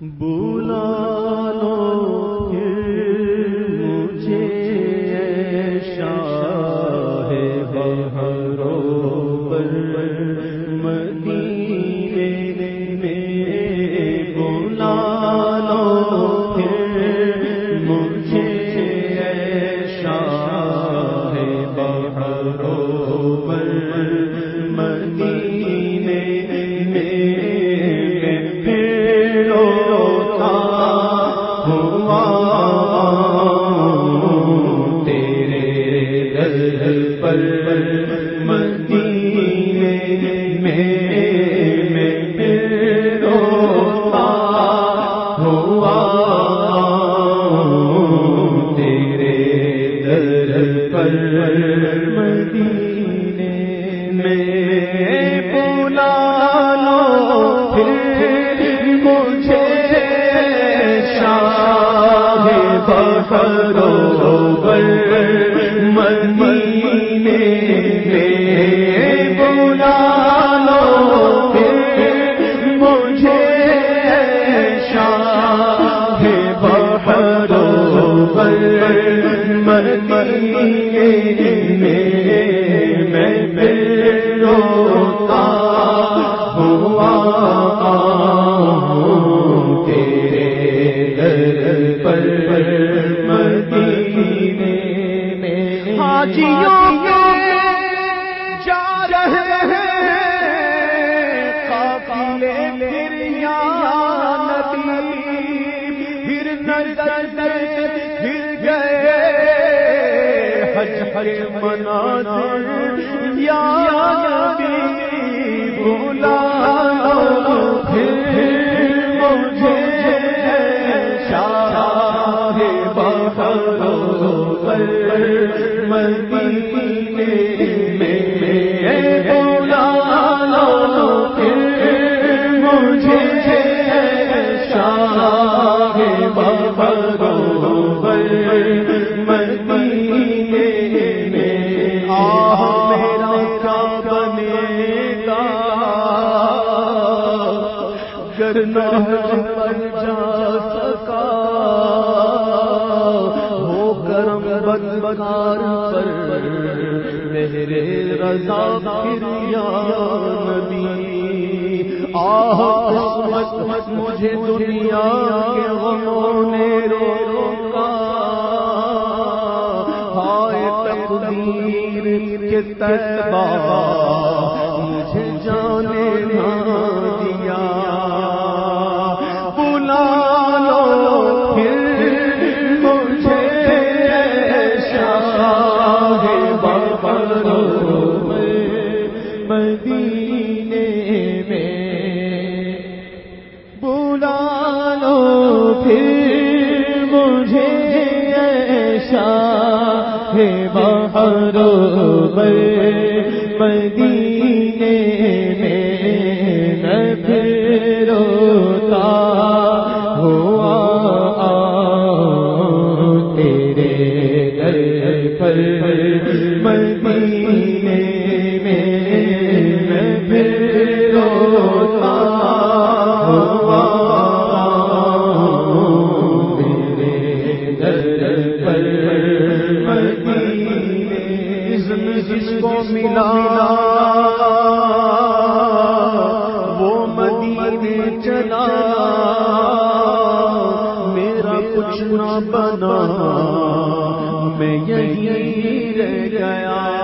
بولا لو بخرو بر مدینے میں کرنا پر جا سکا۔ ہو کرم بد بدبکار پر میرے رضا کریا نبی۔ آہ، قسمت، مجھے دنیا کے غموں نے رو روکا۔ ہائے تقدیر کے تیبہ، مجھے جانے نہ چلا میرا کچھ نہ بنا میں یہی رہ گیا۔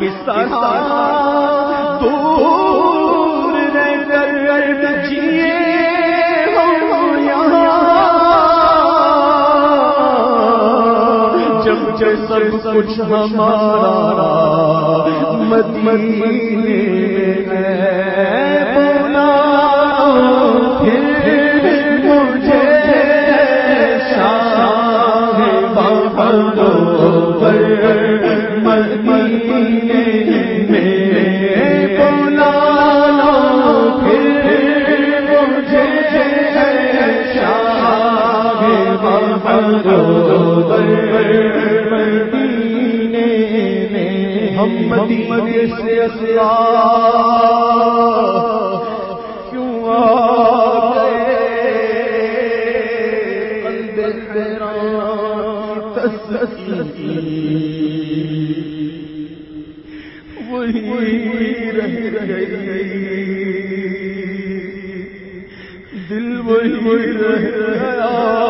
پاکستان دور رہ کر جیے جب جب سب کچھ ہمارا مدمنے ہے مدینے میں سے کیوں آ وہی رہ گئی۔ دل وہی رہ گیا۔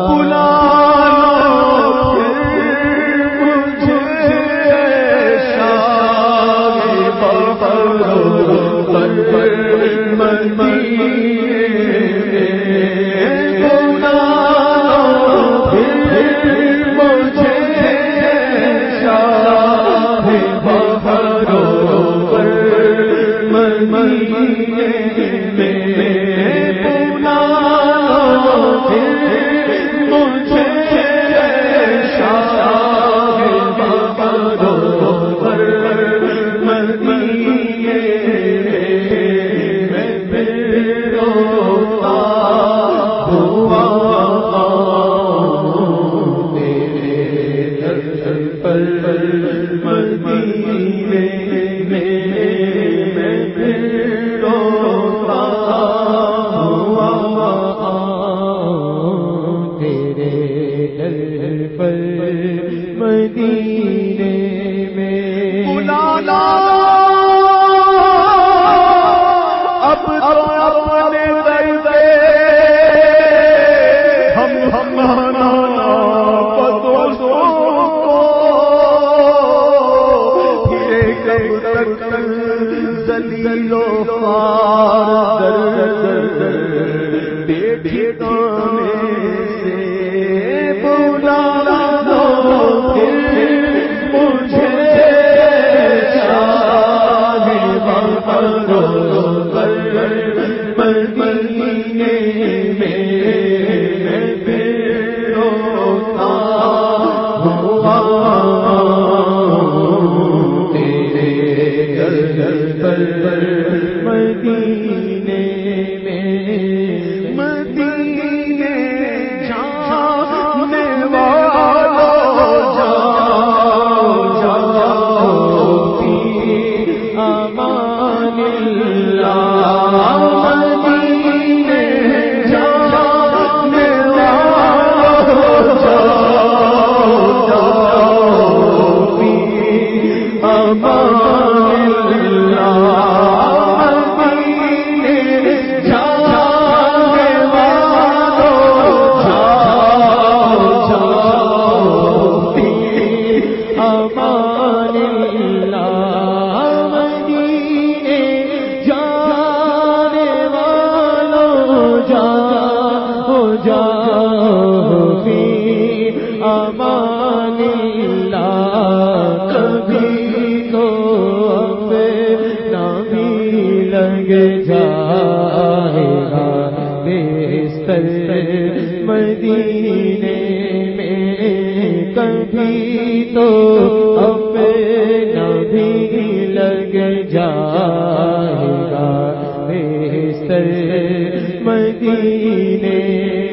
بلا من سر مدینے